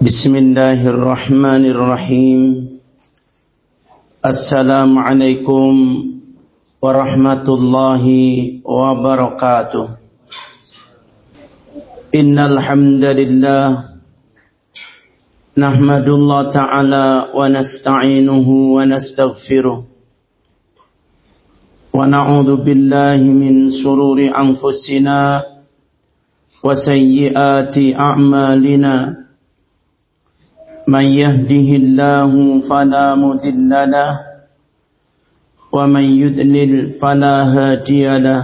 بسم الله الرحمن الرحيم السلام عليكم ورحمة الله وبركاته إن الحمد لله نحمد الله تعالى ونستعينه ونستغفره ونعوذ بالله من شرور أنفسنا وسيئات أعمالنا من يهده الله فلا مذل له ومن يذلل فلا هادي له.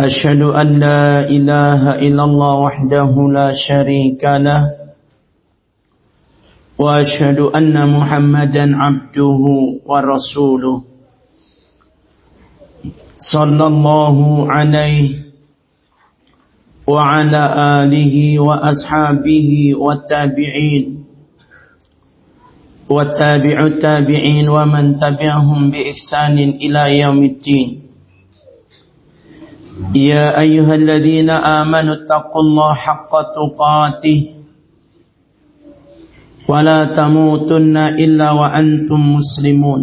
أشهد أن لا إله إلا الله وحده لا شريك له وأشهد أن محمدا عبده ورسوله. صلى الله عليه وعلى آله وأصحابه والتابعين والتابع التابعين ومن تبعهم بإحسان إلى يوم الدين. يا أيها الذين آمنوا اتقوا الله حق تقاته ولا تموتن إلا وأنتم مسلمون.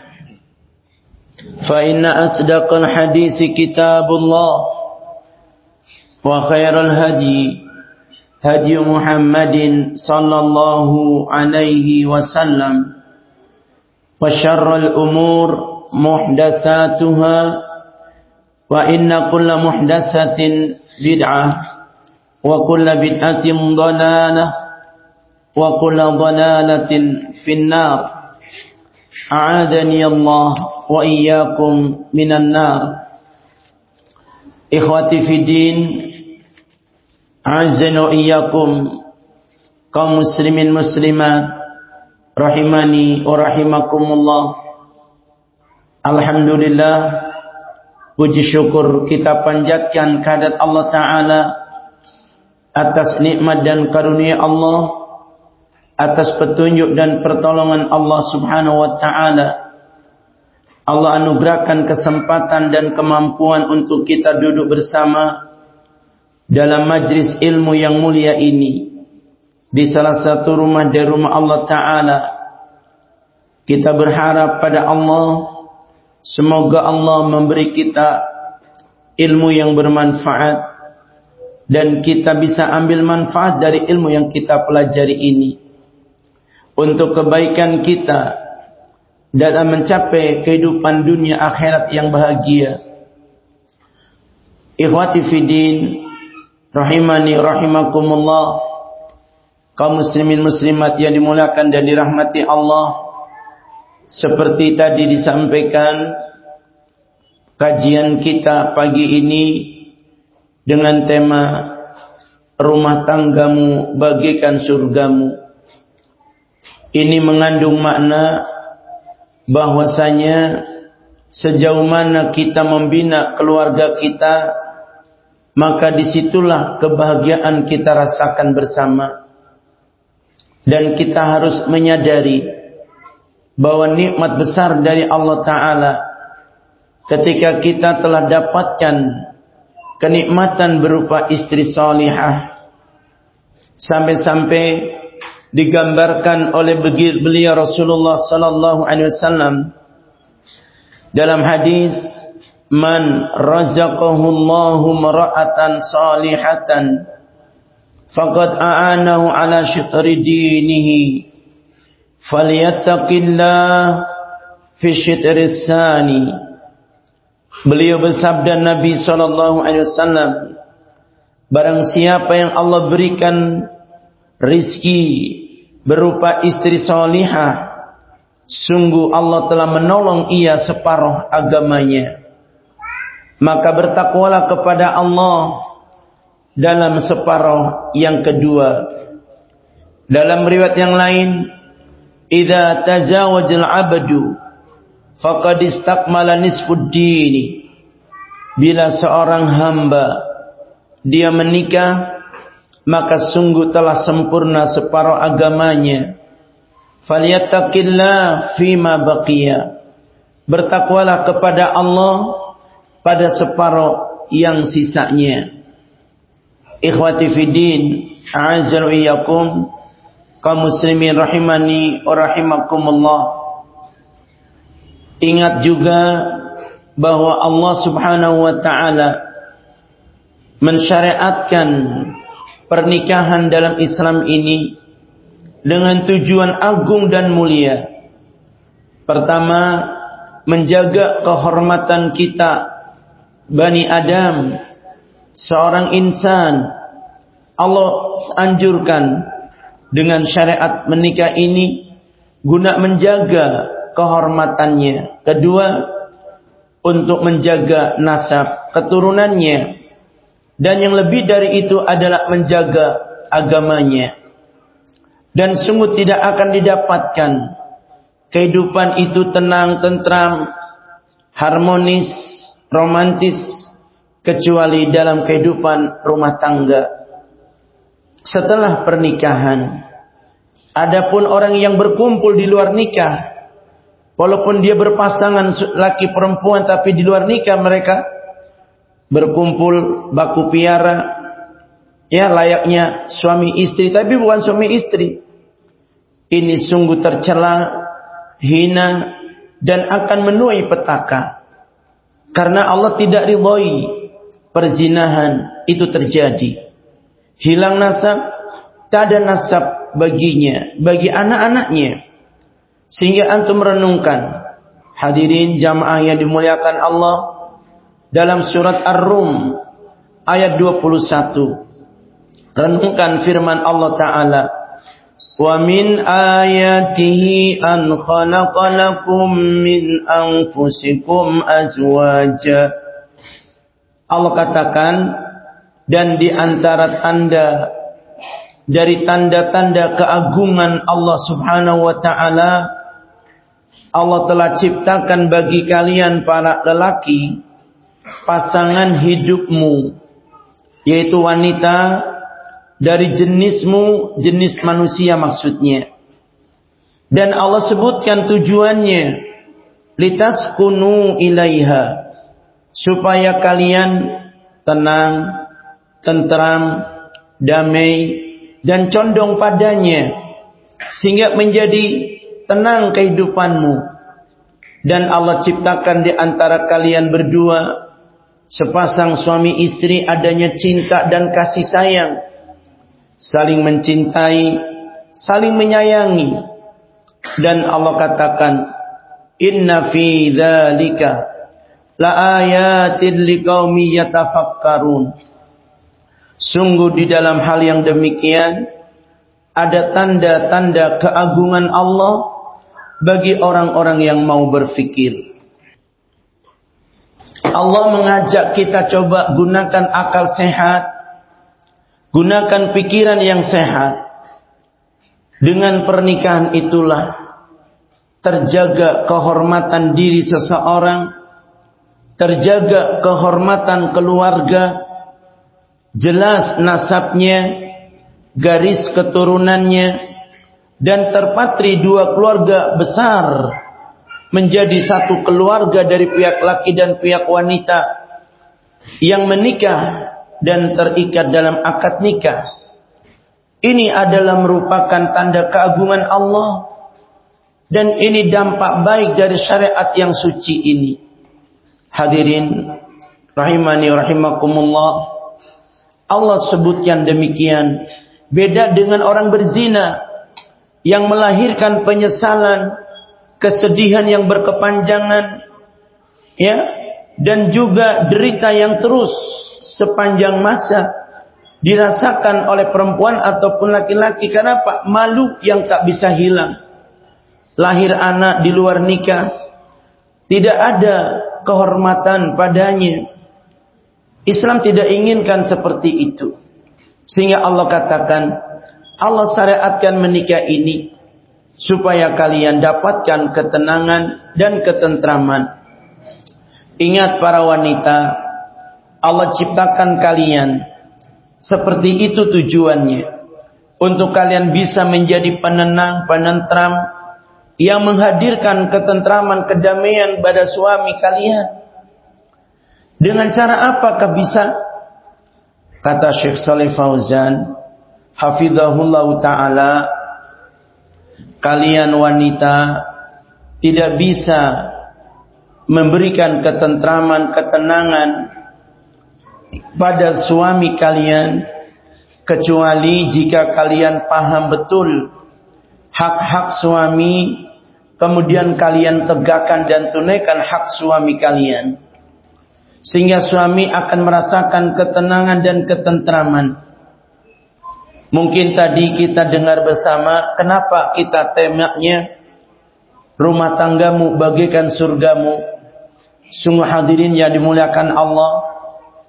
فإن أصدق الحديث كتاب الله وخير الهدي هدي محمد صلى الله عليه وسلم وشر الأمور محدثاتها وإن كل محدثة بدعة وكل بدعة ضلالة وكل ضلالة في النار. أعاذني الله wa iyyakum minan nar. Ikhwati fi din, azan wa iyyakum kaum muslimin muslimat rahimani wa rahimakumullah. Alhamdulillah puji syukur kita panjatkan kehadirat Allah taala atas nikmat dan karunia Allah atas petunjuk dan pertolongan Allah Subhanahu wa taala. Allah anugerahkan kesempatan dan kemampuan untuk kita duduk bersama dalam majlis ilmu yang mulia ini. Di salah satu rumah dari rumah Allah Ta'ala kita berharap pada Allah semoga Allah memberi kita ilmu yang bermanfaat dan kita bisa ambil manfaat dari ilmu yang kita pelajari ini untuk kebaikan kita dalam mencapai kehidupan dunia akhirat yang bahagia. Ikhwati fidin, rahimani rahimakumullah, kaum muslimin muslimat yang dimuliakan dan dirahmati Allah. Seperti tadi disampaikan, kajian kita pagi ini dengan tema rumah tanggamu bagikan surgamu. Ini mengandung makna bahwasanya sejauh mana kita membina keluarga kita maka di situlah kebahagiaan kita rasakan bersama. Dan kita harus menyadari bahwa nikmat besar dari Allah Ta'ala ketika kita telah dapatkan kenikmatan berupa istri salihah sampai-sampai digambarkan oleh beliau Rasulullah sallallahu alaihi wasallam dalam hadis man razaqahu Allahu mar'atan salihatan faqad a'anahu ala syitri dinihi falyattaqillah fi syitris sani beliau bersabda Nabi sallallahu alaihi wasallam barang siapa yang Allah berikan rizki berupa istri salihah sungguh Allah telah menolong ia separuh agamanya. Maka bertakwalah kepada Allah dalam separuh yang kedua. Dalam riwayat yang lain idza tazawajal abdu faqad istakmala nisfud dini bila seorang hamba dia menikah maka sungguh telah sempurna separuh agamanya. Falyattaqillah fima baqiya. Bertakwalah kepada Allah pada separuh yang sisanya. Ikhwati fiddin a'azzaru iyyakum. Kaum muslimin rahimani wa rahimakumullah. Ingat juga bahwa Allah Subhanahu wa taala mensyariatkan pernikahan dalam Islam ini dengan tujuan agung dan mulia. Pertama, menjaga kehormatan kita Bani Adam, seorang insan. Allah anjurkan dengan syariat menikah ini guna menjaga kehormatannya. Kedua, untuk menjaga nasab keturunannya. Dan yang lebih dari itu adalah menjaga agamanya. Dan sungguh tidak akan didapatkan kehidupan itu tenang, tentram, harmonis, romantis kecuali dalam kehidupan rumah tangga setelah pernikahan. Adapun orang yang berkumpul di luar nikah, walaupun dia berpasangan laki perempuan tapi di luar nikah mereka berkumpul baku piara ya layaknya suami istri tapi bukan suami istri. Ini sungguh tercela, hina dan akan menuai petaka. Karena Allah tidak ridhoi perzinahan itu terjadi. Hilang nasab, tak ada nasab baginya, bagi anak-anaknya. Sehingga antum renungkan. Hadirin jamaah yang dimuliakan Allah dalam surat Ar-Rum ayat 21. Renungkan firman Allah Ta'ala. ومن آياته أن خلق لكم من أنفسكم أزواجا Allah katakan dan di antara tanda dari tanda-tanda keagungan Allah Subhanahu wa taala Allah telah ciptakan bagi kalian para lelaki pasangan hidupmu yaitu wanita dari jenismu, jenis manusia maksudnya. Dan Allah sebutkan tujuannya litas kunu ilaiha supaya kalian tenang, tentram, damai dan condong padanya sehingga menjadi tenang kehidupanmu dan Allah ciptakan di antara kalian berdua sepasang suami istri adanya cinta dan kasih sayang saling mencintai, saling menyayangi. Dan Allah katakan, Inna fi dzalika la ayatin liqaumi yatafakkarun. Sungguh di dalam hal yang demikian ada tanda-tanda keagungan Allah bagi orang-orang yang mau berfikir. Allah mengajak kita coba gunakan akal sehat Gunakan pikiran yang sehat. Dengan pernikahan itulah terjaga kehormatan diri seseorang, terjaga kehormatan keluarga, jelas nasabnya, garis keturunannya, dan terpatri dua keluarga besar menjadi satu keluarga dari pihak laki dan pihak wanita yang menikah dan terikat dalam akad nikah. Ini adalah merupakan tanda keagungan Allah dan ini dampak baik dari syariat yang suci ini. Hadirin rahimani rahimakumullah. Allah sebutkan demikian. Beda dengan orang berzina. yang melahirkan penyesalan, kesedihan yang berkepanjangan, ya, dan juga derita yang terus sepanjang masa dirasakan oleh perempuan ataupun laki-laki karena apa? Malu yang tak bisa hilang. Lahir anak di luar nikah, tidak ada kehormatan padanya. Islam tidak inginkan seperti itu. Sehingga Allah katakan, Allah syariatkan menikah ini supaya kalian dapatkan ketenangan dan ketentraman. Ingat para wanita, Allah ciptakan kalian seperti itu tujuannya. Untuk kalian bisa menjadi penenang, penentram yang menghadirkan ketentraman, kedamaian pada suami kalian. Dengan cara apakah bisa? Kata Syekh Saleh Fauzan, hafizahullah taala, kalian wanita tidak bisa memberikan ketentraman, ketenangan pada suami kalian kecuali jika kalian paham betul hak-hak suami kemudian kalian tegakkan dan tunaikan hak suami kalian sehingga suami akan merasakan ketenangan dan ketentraman. Mungkin tadi kita dengar bersama kenapa kita temanya rumah tanggamu bagaikan surgamu. Sungguh hadirin yang dimuliakan Allah,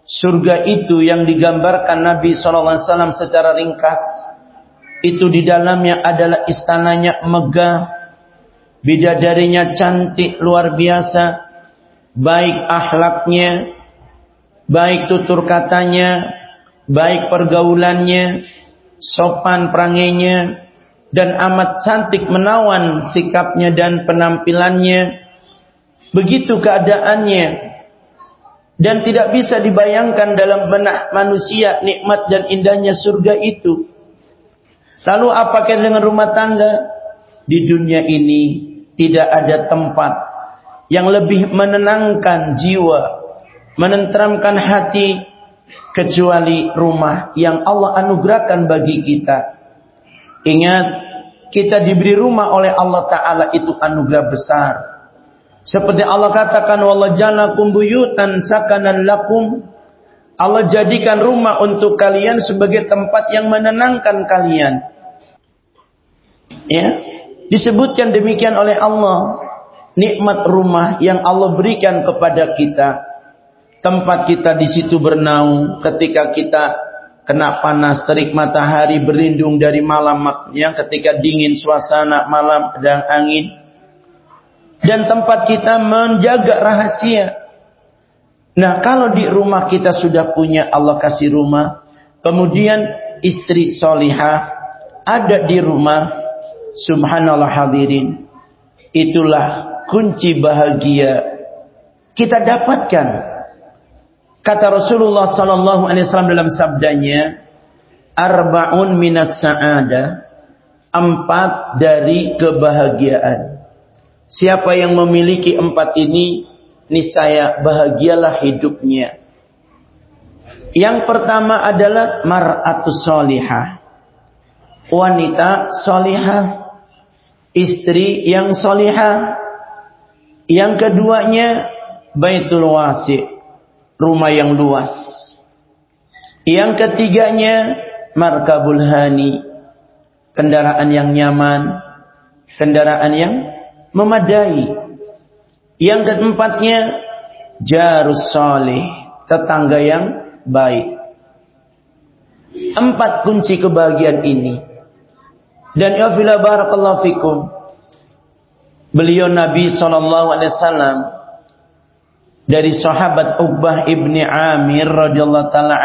surga itu yang digambarkan Nabi SAW secara ringkas, itu di dalamnya adalah istananya megah, bidadarinya cantik luar biasa, baik akhlaknya, baik tutur katanya, baik pergaulannya, sopan perangainya, dan amat cantik menawan sikapnya dan penampilannya. Begitu keadaannya. Dan tidak bisa dibayangkan dalam benak manusia nikmat dan indahnya surga itu. Lalu apakah dengan rumah tangga? Di dunia ini tidak ada tempat yang lebih menenangkan jiwa, menenteramkan hati kecuali rumah yang Allah anugerahkan bagi kita. Ingat, kita diberi rumah oleh Allah taala itu anugerah besar. Seperti Allah katakan wallahu janakum buyutan sakanan lakum. Allah jadikan rumah untuk kalian sebagai tempat yang menenangkan kalian. Ya, disebutkan demikian oleh Allah nikmat rumah yang Allah berikan kepada kita. Tempat kita di situ bernaung ketika kita kena panas terik matahari berlindung dari malam yang ketika dingin suasana malam dan angin. Dan tempat kita menjaga rahasia. Nah, kalau di rumah kita sudah punya Allah kasih rumah, kemudian istri solihah ada di rumah, subhanallah hadirin. Itulah kunci bahagia kita dapatkan. Kata Rasulullah sallallahu alaihi wasallam dalam sabdanya, "Arba'un minat sa'ada." Empat dari kebahagiaan. Siapa yang memiliki empat ini, niscaya bahagialah hidupnya. Yang pertama adalah mar'atus solihah. Wanita solihah. Istri yang solihah. Yang keduanya baitul wasi, rumah yang luas. Yang ketiganya markabul hani, kendaraan yang nyaman, kendaraan yang memadai. Yang keempatnya jarus salih, tetangga yang baik. Empat kunci kebahagiaan ini. Dan ya barakallahu fikum beliau Nabi wasallam dari sahabat Uqbah ibni Amir radhiyallahu taala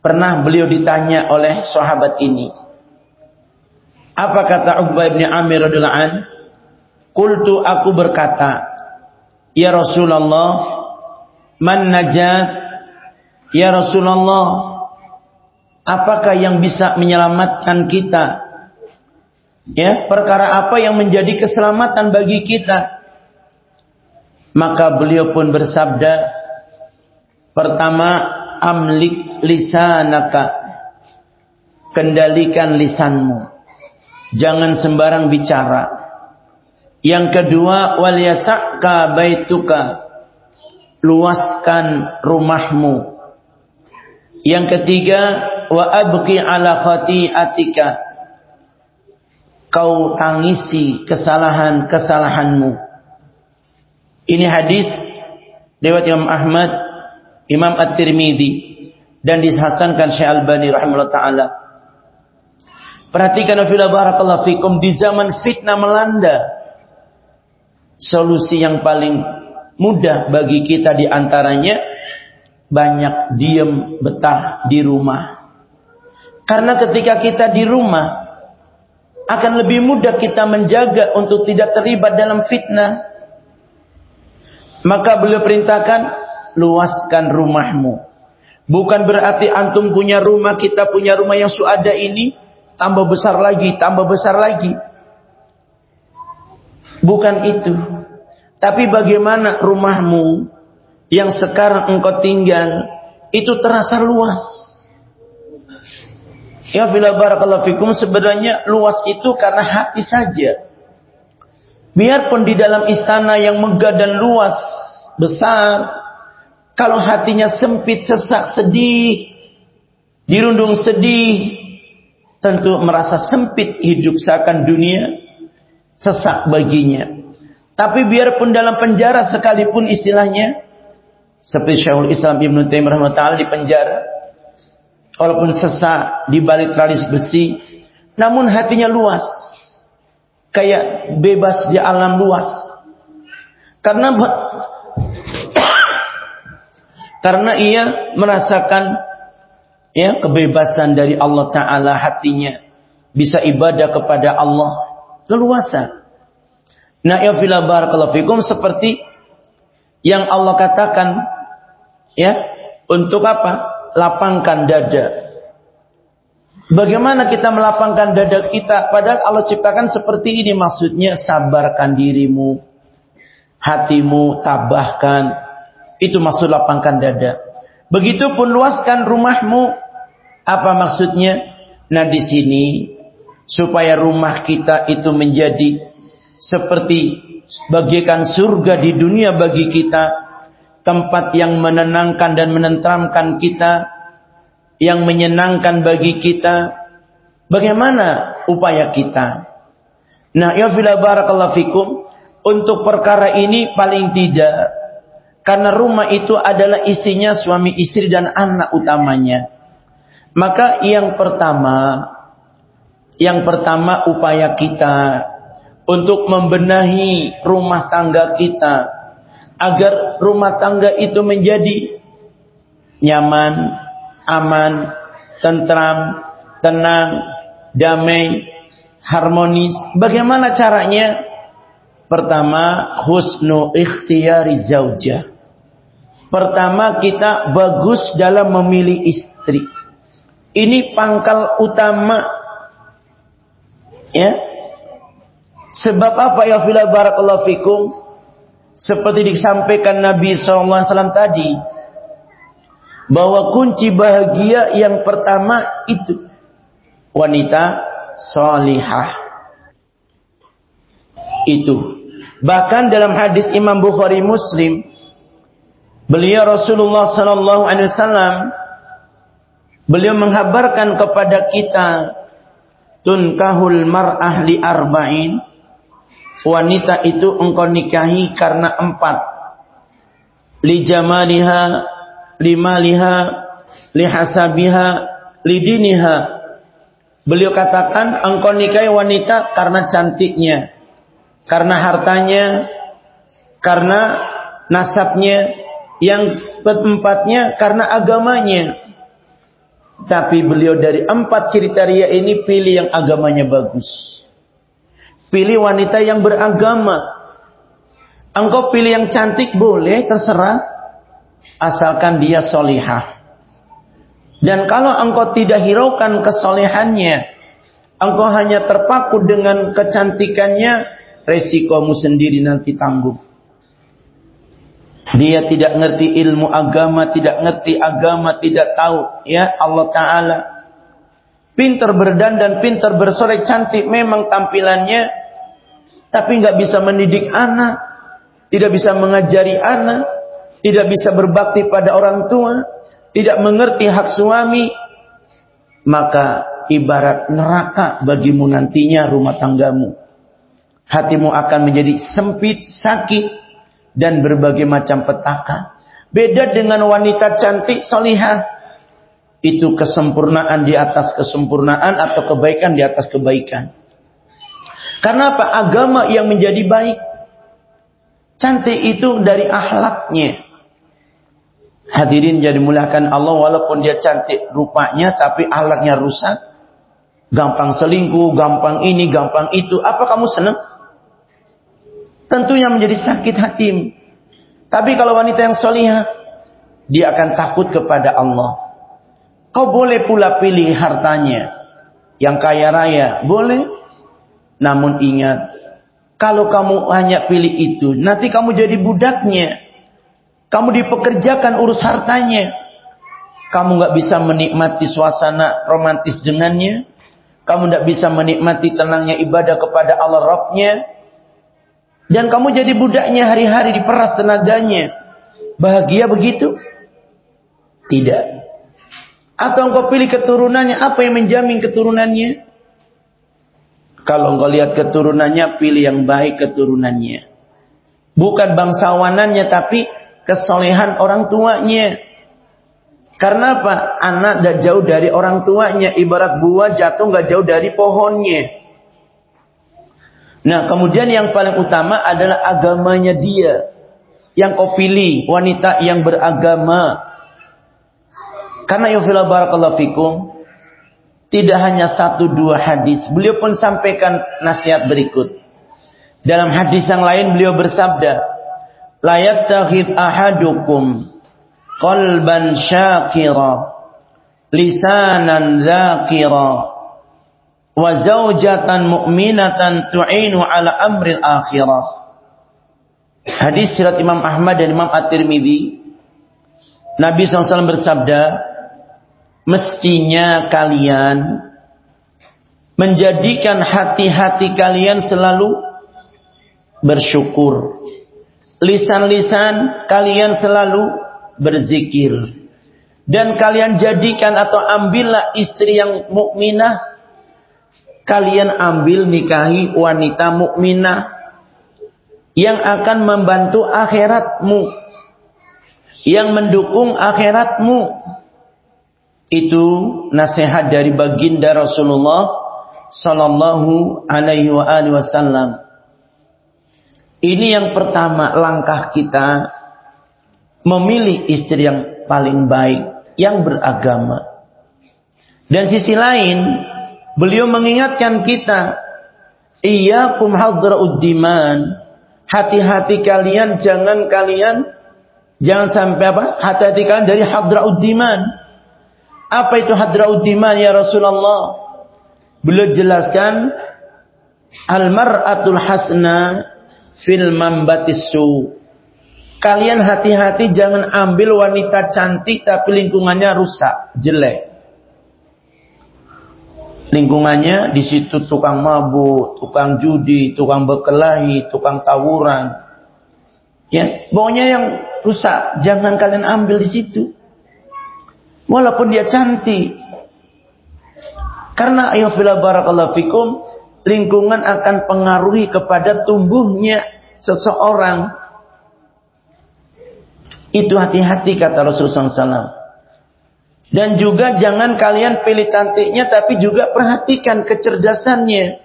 pernah beliau ditanya oleh sahabat ini. Apa kata Uqbah ibni Amir radhiyallahu an? Qultu aku berkata Ya Rasulullah man najat? Ya Rasulullah apakah yang bisa menyelamatkan kita? Ya, perkara apa yang menjadi keselamatan bagi kita? Maka beliau pun bersabda, pertama, amlik lisanaka. Kendalikan lisanmu. Jangan sembarang bicara. Yang kedua, wal yasaka baituka. Luaskan rumahmu. Yang ketiga, wa abqi ala khati'atika. Kau tangisi kesalahan-kesalahanmu. Ini hadis lewat Imam Ahmad, Imam At-Tirmidzi dan dihasankan Syekh Albani rahimahullah taala. Perhatikan afila barakallahu fikum di zaman fitnah melanda. Solusi yang paling mudah bagi kita di antaranya banyak diem betah di rumah. Karena ketika kita di rumah akan lebih mudah kita menjaga untuk tidak terlibat dalam fitnah. Maka beliau perintahkan luaskan rumahmu. Bukan berarti antum punya rumah, kita punya rumah yang suada ini tambah besar lagi, tambah besar lagi. Bukan itu. Tapi bagaimana rumahmu yang sekarang engkau tinggal itu terasa luas. Ya fila barakallahu fikum sebenarnya luas itu karena hati saja. Biarpun di dalam istana yang megah dan luas, besar, kalau hatinya sempit, sesak, sedih, dirundung sedih, tentu merasa sempit hidup seakan dunia sesak baginya. Tapi biarpun dalam penjara sekalipun istilahnya seperti Syekhul Islam Ibn Taimiyah rahimahullah di penjara walaupun sesak di balik tralis besi namun hatinya luas kayak bebas di alam luas. Karena karena ia merasakan ya kebebasan dari Allah taala hatinya. Bisa ibadah kepada Allah. Leluasa. Nah ya fila barakallahu seperti yang Allah katakan ya untuk apa? Lapangkan dada Bagaimana kita melapangkan dada kita? Padahal Allah ciptakan seperti ini maksudnya. Sabarkan dirimu hatimu tabahkan. Itu maksud lapangkan dada. Begitupun luaskan rumahmu. Apa maksudnya? Nah di sini supaya rumah kita itu menjadi seperti bagaikan surga di dunia bagi kita, tempat yang menenangkan dan menentramkan kita, yang menyenangkan bagi kita. Bagaimana upaya kita? Nah, ya fila barakallahu fikum, untuk perkara ini paling tidak karena rumah itu adalah isinya suami istri dan anak utamanya. Maka yang pertama, yang pertama upaya kita untuk membenahi rumah tangga kita agar rumah tangga itu menjadi nyaman, aman, tentram, tenang, damai, harmonis. Bagaimana caranya? Pertama, husnu ikhtiyari zaujah. Pertama, kita bagus dalam memilih istri. Ini pangkal utama. Ya. Sebab apa ya fila barakallahu fikum? Seperti disampaikan Nabi SAW tadi. Bahwa kunci bahagia yang pertama itu. Wanita salihah. Itu. Bahkan dalam hadis Imam Bukhari Muslim. Beliau Rasulullah Sallallahu Alaihi Wasallam Beliau menghabarkan kepada kita tunkahul mar'ah li arba'in wanita itu engkau nikahi karena empat li jamaliha li maliha li hasabiha li diniha beliau katakan engkau nikahi wanita karena cantiknya karena hartanya karena nasabnya yang keempatnya karena agamanya tapi beliau dari empat kriteria ini pilih yang agamanya bagus. Pilih wanita yang beragama. Engkau pilih yang cantik boleh, terserah. Asalkan dia solihah. Dan kalau engkau tidak hiraukan kesolehannya, engkau hanya terpaku dengan kecantikannya, resikomu sendiri nanti tanggung. Dia tidak ngerti ilmu agama, tidak ngerti agama, tidak tahu ya Allah taala. pintar berdandan, pintar bersorek, cantik memang tampilannya, tapi nggak bisa mendidik anak, tidak bisa mengajari anak, tidak bisa berbakti pada orang tua, tidak mengerti hak suami, maka ibarat neraka bagimu nantinya rumah tanggamu. Hatimu akan menjadi sempit, sakit, dan berbagai macam petaka. Beda dengan wanita cantik, solihah. Itu kesempurnaan di atas kesempurnaan atau kebaikan di atas kebaikan. Karena apa? Agama yang menjadi baik. Cantik itu dari ahlaknya. Hadirin jadi muliakan Allah walaupun dia cantik rupanya tapi ahlaknya rusak. Gampang selingkuh, gampang ini, gampang itu. Apa kamu senang? Tentunya menjadi sakit hati. Tapi kalau wanita yang solihah, dia akan takut kepada Allah. Kau boleh pula pilih hartanya. Yang kaya raya, boleh. Namun ingat, kalau kamu hanya pilih itu, nanti kamu jadi budaknya. Kamu dipekerjakan urus hartanya. Kamu nggak bisa menikmati suasana romantis dengannya. Kamu tidak bisa menikmati tenangnya ibadah kepada Allah Rabbnya. Dan kamu jadi budaknya hari-hari diperas tenaganya. Bahagia begitu? Tidak. Atau engkau pilih keturunannya, apa yang menjamin keturunannya? Kalau engkau lihat keturunannya, pilih yang baik keturunannya. Bukan bangsawanannya, tapi kesolehan orang tuanya. Karena apa? Anak tidak jauh dari orang tuanya. Ibarat buah jatuh nggak jauh dari pohonnya. Nah, kemudian yang paling utama adalah agamanya dia. Yang kau pilih, wanita yang beragama. Karena yufila barakallahu fikum, tidak hanya satu dua hadis. Beliau pun sampaikan nasihat berikut. Dalam hadis yang lain beliau bersabda, "La yattakhid ahadukum qalban syakira, lisanan dzakira, wa zaujatan mu'minatan tu'inu ala amril akhirah. Hadis sirat Imam Ahmad dan Imam At-Tirmidzi Nabi SAW bersabda mestinya kalian menjadikan hati-hati kalian selalu bersyukur lisan-lisan kalian selalu berzikir. Dan kalian jadikan atau ambillah istri yang mukminah. Kalian ambil nikahi wanita mukminah yang akan membantu akhiratmu yang mendukung akhiratmu. Itu nasihat dari baginda Rasulullah sallallahu alaihi wasallam ini yang pertama langkah kita memilih istri yang paling baik yang beragama dan sisi lain Beliau mengingatkan kita, Iyakum hadra'uddiman. Hati-hati kalian, jangan kalian, jangan sampai apa? Hati-hati kalian dari hadra'uddiman. Apa itu hadra'uddiman ya Rasulullah? Beliau jelaskan, Al-mar'atul hasna fil mambatis su. Kalian hati-hati jangan ambil wanita cantik tapi lingkungannya rusak, jelek lingkungannya di situ tukang mabuk, tukang judi, tukang berkelahi, tukang tawuran. Ya, pokoknya yang rusak jangan kalian ambil di situ. Walaupun dia cantik. Karena ayo fila barakallahu fikum, lingkungan akan pengaruhi kepada tumbuhnya seseorang. Itu hati-hati kata Rasulullah SAW. Dan juga jangan kalian pilih cantiknya tapi juga perhatikan kecerdasannya.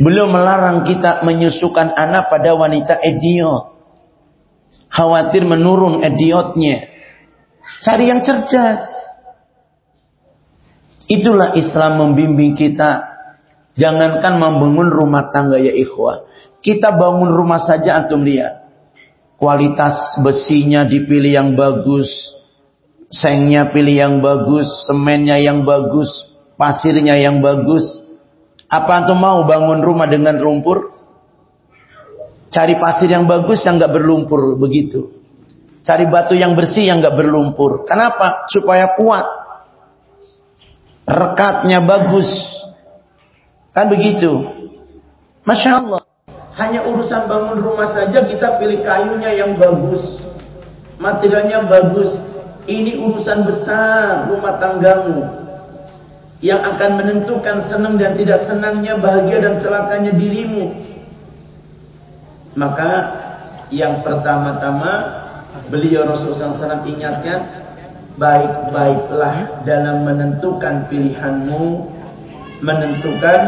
Belum melarang kita menyusukan anak pada wanita idiot. Khawatir menurun idiotnya. Cari yang cerdas. Itulah Islam membimbing kita. Jangankan membangun rumah tangga ya ikhwah. Kita bangun rumah saja antum lihat. Kualitas besinya dipilih yang bagus sengnya pilih yang bagus, semennya yang bagus, pasirnya yang bagus. Apa antum mau bangun rumah dengan lumpur? Cari pasir yang bagus yang nggak berlumpur begitu. Cari batu yang bersih yang nggak berlumpur. Kenapa? Supaya kuat. rekatnya bagus. Kan begitu. Masya Allah. Hanya urusan bangun rumah saja kita pilih kayunya yang bagus. Materialnya bagus. Ini urusan besar rumah tanggamu. Yang akan menentukan senang dan tidak senangnya, bahagia dan celakanya dirimu. Maka yang pertama-tama beliau Rasulullah SAW ingatkan baik-baiklah dalam menentukan pilihanmu, menentukan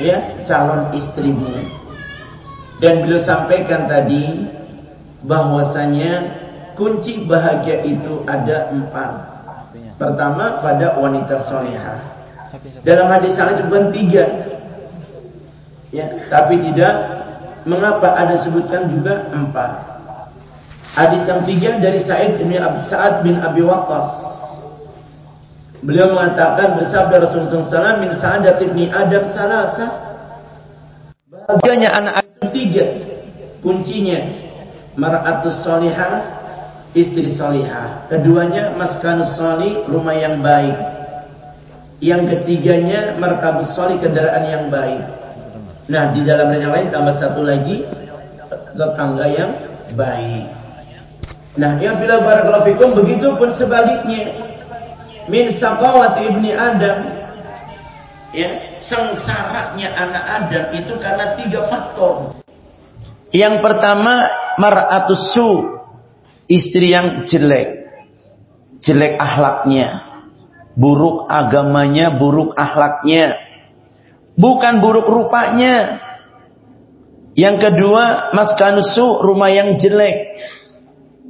ya calon istrimu. Dan beliau sampaikan tadi bahwasanya kunci bahagia itu ada empat. Pertama pada wanita solehah. Dalam hadis sana sebutkan tiga. Ya, tapi tidak mengapa ada sebutkan juga empat. Hadis yang tiga dari Sa'id bin Sa'ad bin Abi Waqqas. Beliau mengatakan bersabda Rasulullah SAW min Sa'adat ibni Adam salasa. Bahagianya anak Adam tiga. Kuncinya mar'atus salihah, istri salihah. Keduanya maskanus salih, rumah yang baik. Yang ketiganya markabus salih, kendaraan yang baik. Nah, di dalam yang lain tambah satu lagi tetangga yang baik. Nah, yang bila barakallahu begitu pun sebaliknya. Min saqawati ibni Adam ya, sengsaranya anak Adam itu karena tiga faktor. Yang pertama mar'atus su, istri yang jelek. Jelek akhlaknya. Buruk agamanya, buruk akhlaknya. Bukan buruk rupanya. Yang kedua, maskanusu, rumah yang jelek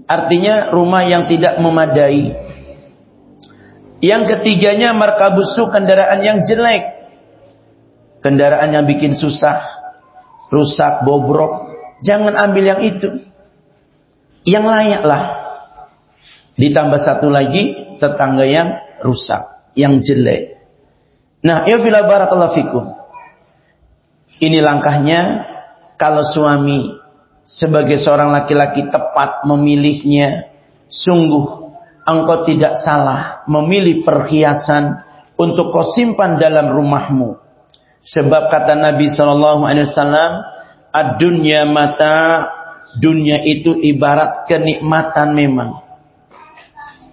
Artinya rumah yang tidak memadai. Yang ketiganya markabusu kendaraan yang jelek. Kendaraan yang bikin susah. Rusak, bobrok. Jangan ambil yang itu. Yang layaklah. Ditambah satu lagi tetangga yang rusak. Yang jelek. Nah, ya bila barakallahu fikum. Ini langkahnya kalau suami sebagai seorang laki-laki tepat memilihnya, sungguh engkau tidak salah memilih perhiasan untuk kau simpan dalam rumahmu. Sebab kata Nabi Shallallahu Alaihi Wasallam, dunia mata, dunia itu ibarat kenikmatan memang.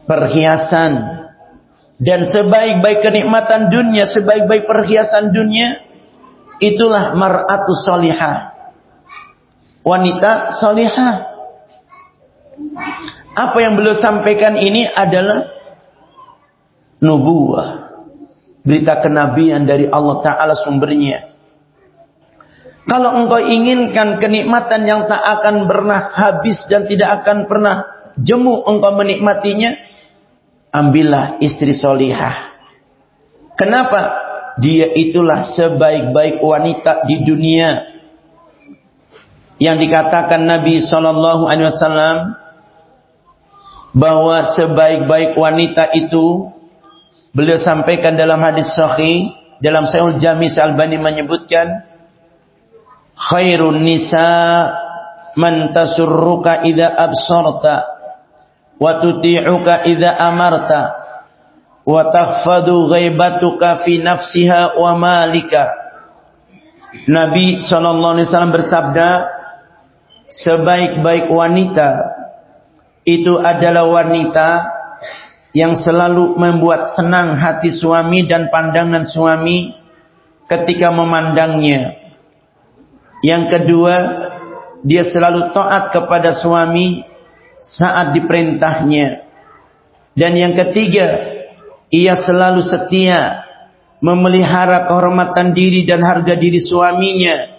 Perhiasan dan sebaik-baik kenikmatan dunia, sebaik-baik perhiasan dunia, itulah mar'atu solihah wanita solihah. Apa yang beliau sampaikan ini adalah nubuah. Berita kenabian dari Allah Ta'ala sumbernya. Kalau engkau inginkan kenikmatan yang tak akan pernah habis dan tidak akan pernah jemu engkau menikmatinya, ambillah istri solihah. Kenapa? Dia itulah sebaik-baik wanita di dunia yang dikatakan Nabi Shallallahu Alaihi Wasallam bahwa sebaik-baik wanita itu beliau sampaikan dalam hadis sahih dalam Sahih Jami Albani menyebutkan khairun nisa man tasurruka idza absarta wa tuti'uka idza amarta wa takhfadu ghaibatuka fi nafsiha wa malika. Nabi sallallahu alaihi wasallam bersabda sebaik-baik wanita itu adalah wanita yang selalu membuat senang hati suami dan pandangan suami ketika memandangnya. Yang kedua, dia selalu taat kepada suami saat diperintahnya. Dan yang ketiga, ia selalu setia memelihara kehormatan diri dan harga diri suaminya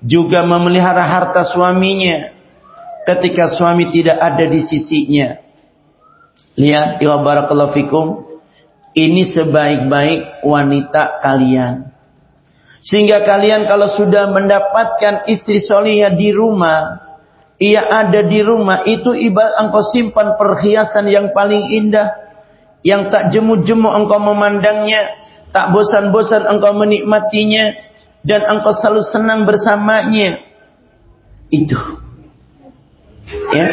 juga memelihara harta suaminya ketika suami tidak ada di sisinya. Lihat, ya barakallahu fikum. Ini sebaik-baik wanita kalian. Sehingga kalian kalau sudah mendapatkan istri solihah di rumah, ia ada di rumah, itu ibarat engkau simpan perhiasan yang paling indah, yang tak jemu-jemu engkau memandangnya, tak bosan-bosan engkau menikmatinya, dan engkau selalu senang bersamanya. Itu. Ya.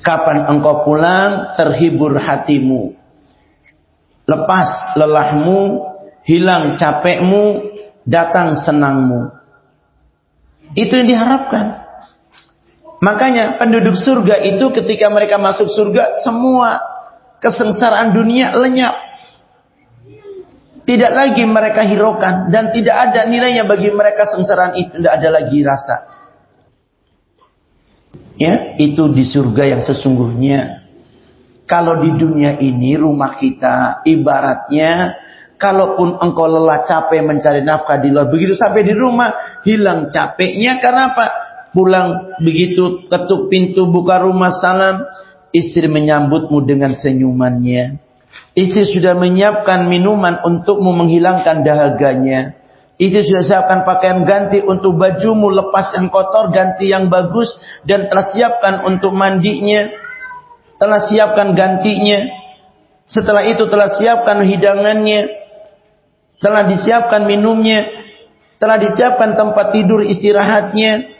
Kapan engkau pulang terhibur hatimu. lepas lelahmu, hilang capekmu, datang senangmu. Itu yang diharapkan. Makanya penduduk surga itu ketika mereka masuk surga semua kesengsaraan dunia lenyap. Tidak lagi mereka hiraukan dan tidak ada nilainya bagi mereka sengsaraan itu, tidak ada lagi rasa. Ya, itu di surga yang sesungguhnya. Kalau di dunia ini rumah kita ibaratnya kalaupun engkau lelah capek mencari nafkah di luar begitu sampai di rumah hilang capeknya karena apa? Pulang begitu ketuk pintu buka rumah salam istri menyambutmu dengan senyumannya Istri sudah menyiapkan minuman untukmu menghilangkan dahaganya. Istri sudah siapkan pakaian ganti untuk bajumu lepas yang kotor, ganti yang bagus. Dan telah siapkan untuk mandinya. Telah siapkan gantinya. Setelah itu telah siapkan hidangannya. Telah disiapkan minumnya. Telah disiapkan tempat tidur istirahatnya.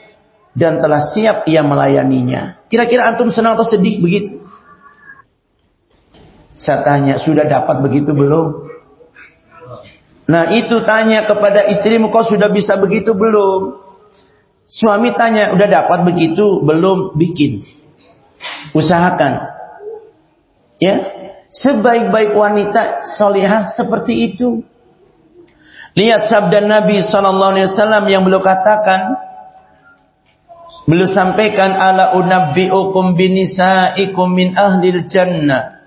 Dan telah siap ia melayaninya. Kira-kira antum senang atau sedih begitu? Saya tanya, sudah dapat begitu belum? Nah itu tanya kepada istrimu, kau sudah bisa begitu belum? Suami tanya, udah dapat begitu belum? Bikin. Usahakan. Ya, sebaik-baik wanita solihah seperti itu. Lihat sabda Nabi Sallallahu Alaihi Wasallam yang beliau katakan, beliau sampaikan ala unabbiukum binisaikum min ahlil jannah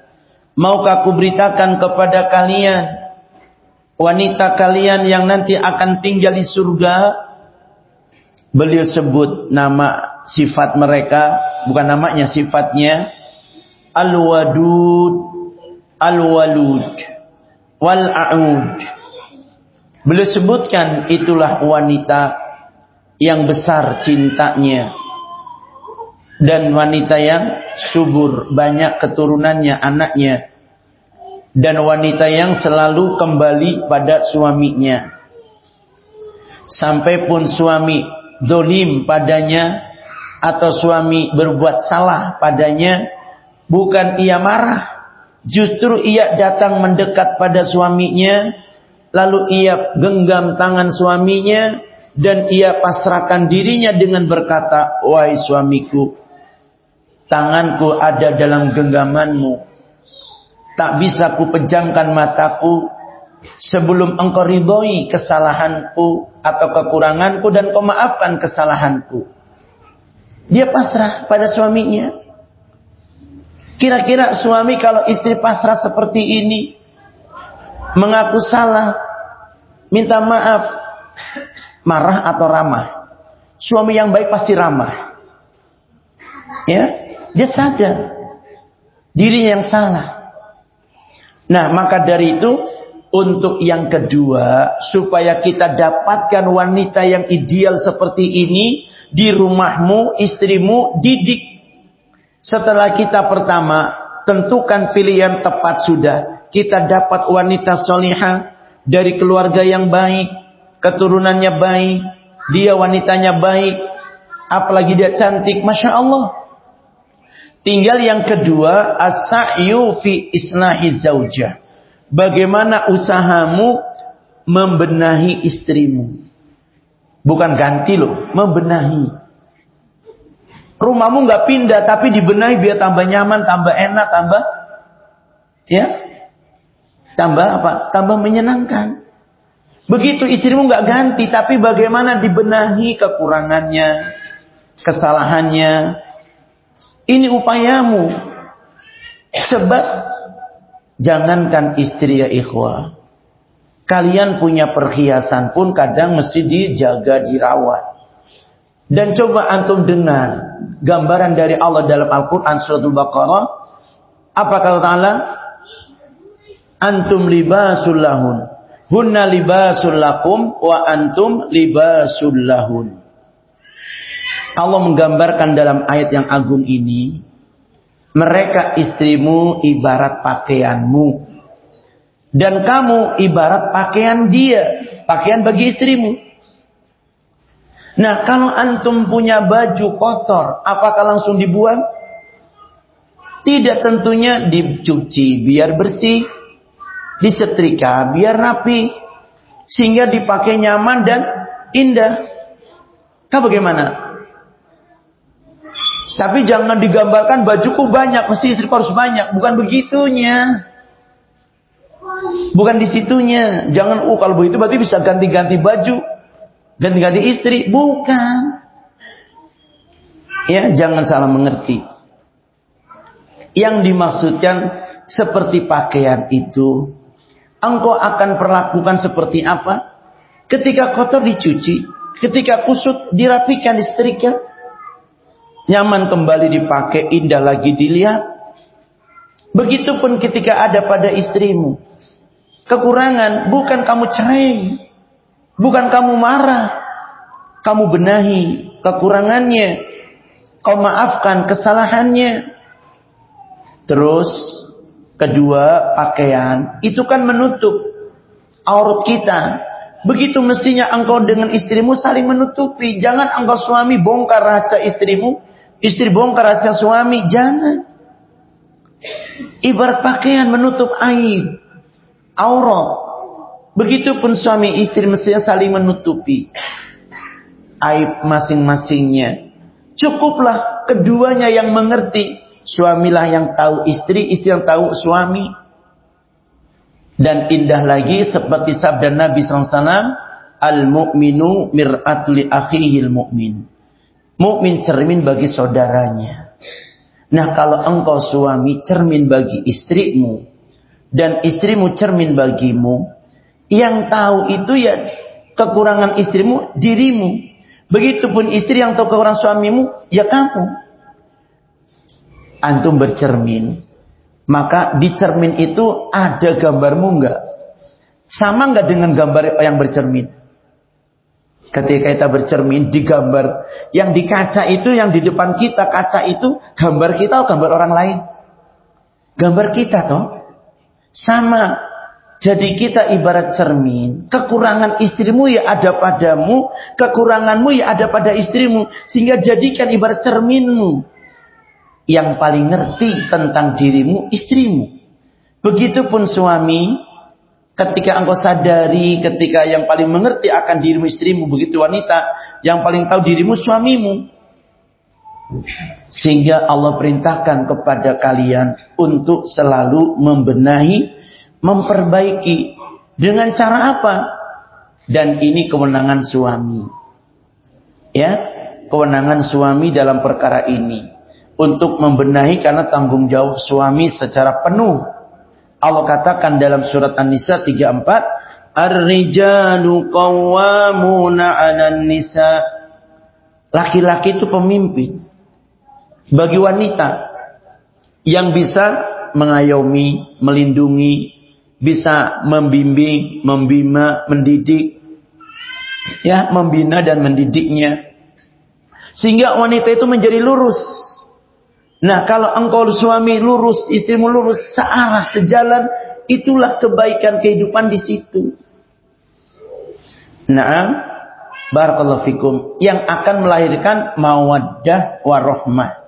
Maukah aku beritakan kepada kalian wanita kalian yang nanti akan tinggal di surga? Beliau sebut nama sifat mereka, bukan namanya sifatnya. Al-wadud, al-walud, wal-a'ud. Beliau sebutkan itulah wanita yang besar cintanya dan wanita yang subur, banyak keturunannya, anaknya. Dan wanita yang selalu kembali pada suaminya. Sampai pun suami dolim padanya atau suami berbuat salah padanya, bukan ia marah. Justru ia datang mendekat pada suaminya, lalu ia genggam tangan suaminya, dan ia pasrahkan dirinya dengan berkata, Wahai suamiku, Tanganku ada dalam genggamanmu. Tak bisa ku pejamkan mataku sebelum engkau ridhoi kesalahanku atau kekuranganku dan kau maafkan kesalahanku. Dia pasrah pada suaminya. Kira-kira suami kalau istri pasrah seperti ini, mengaku salah, minta maaf, marah atau ramah. Suami yang baik pasti ramah. Ya, dia sadar dirinya yang salah. Nah, maka dari itu untuk yang kedua, supaya kita dapatkan wanita yang ideal seperti ini di rumahmu, istrimu, didik. Setelah kita pertama tentukan pilihan tepat sudah, kita dapat wanita solihah dari keluarga yang baik, keturunannya baik, dia wanitanya baik, apalagi dia cantik, masya Allah. Tinggal yang kedua, as-sa'yu fi islahi zaujah. Bagaimana usahamu membenahi istrimu. Bukan ganti loh, membenahi. Rumahmu nggak pindah tapi dibenahi biar tambah nyaman, tambah enak, tambah ya. Tambah apa? Tambah menyenangkan. Begitu istrimu nggak ganti tapi bagaimana dibenahi kekurangannya, kesalahannya, ini upayamu. Sebab jangankan istri ya ikhwah. Kalian punya perhiasan pun kadang mesti dijaga, dirawat. Dan coba antum dengar gambaran dari Allah dalam Al-Quran suratul Baqarah. Apa kata Allah? Antum libasul lahun. Hunna libasul lakum wa antum libasul lahun. Allah menggambarkan dalam ayat yang agung ini, mereka istrimu ibarat pakaianmu. Dan kamu ibarat pakaian dia, pakaian bagi istrimu. Nah, kalau antum punya baju kotor, apakah langsung dibuang? Tidak tentunya dicuci biar bersih. disetrika biar rapi sehingga dipakai nyaman dan indah. Kau bagaimana? Tapi jangan digambarkan bajuku banyak, mesti istri harus banyak. Bukan begitunya. Bukan di situnya. Jangan, oh kalau begitu berarti bisa ganti-ganti baju. Ganti-ganti istri. Bukan. Ya, jangan salah mengerti. Yang dimaksudkan seperti pakaian itu. Engkau akan perlakukan seperti apa? Ketika kotor dicuci. Ketika kusut dirapikan, disetrika nyaman kembali dipakai, indah lagi dilihat. Begitupun ketika ada pada istrimu. Kekurangan bukan kamu cerai. Bukan kamu marah. Kamu benahi kekurangannya. Kau maafkan kesalahannya. Terus kedua pakaian itu kan menutup aurat kita. Begitu mestinya engkau dengan istrimu saling menutupi. Jangan engkau suami bongkar rasa istrimu Istri bongkar rahasia suami, jangan. Ibarat pakaian menutup aib, aurat. Begitupun suami istri mestinya saling menutupi aib masing-masingnya. Cukuplah keduanya yang mengerti. Suamilah yang tahu istri, istri yang tahu suami. Dan indah lagi seperti sabda Nabi SAW, Al-mu'minu mir'atul akhihil mu'min. Mukmin cermin bagi saudaranya. Nah kalau engkau suami cermin bagi istrimu. Dan istrimu cermin bagimu. Yang tahu itu ya kekurangan istrimu dirimu. Begitupun istri yang tahu kekurangan suamimu ya kamu. Antum bercermin. Maka di cermin itu ada gambarmu enggak? Sama enggak dengan gambar yang bercermin? Ketika kita bercermin di gambar yang di kaca itu, yang di depan kita kaca itu gambar kita atau gambar orang lain? Gambar kita toh. Sama. Jadi kita ibarat cermin. Kekurangan istrimu ya ada padamu. Kekuranganmu ya ada pada istrimu. Sehingga jadikan ibarat cerminmu. Yang paling ngerti tentang dirimu istrimu. Begitupun suami Ketika engkau sadari, ketika yang paling mengerti akan dirimu istrimu, begitu wanita, yang paling tahu dirimu suamimu. Sehingga Allah perintahkan kepada kalian untuk selalu membenahi, memperbaiki. Dengan cara apa? Dan ini kewenangan suami. Ya, kewenangan suami dalam perkara ini. Untuk membenahi karena tanggung jawab suami secara penuh Allah katakan dalam surat An-Nisa 34, Ar-rijalu qawwamuna 'alan nisa. Laki-laki itu pemimpin bagi wanita yang bisa mengayomi, melindungi, bisa membimbing, membina, mendidik, ya, membina dan mendidiknya. Sehingga wanita itu menjadi lurus Nah kalau engkau suami lurus, istrimu lurus, searah, sejalan, itulah kebaikan kehidupan di situ. Nah, barakallahu fikum yang akan melahirkan mawaddah warohmah,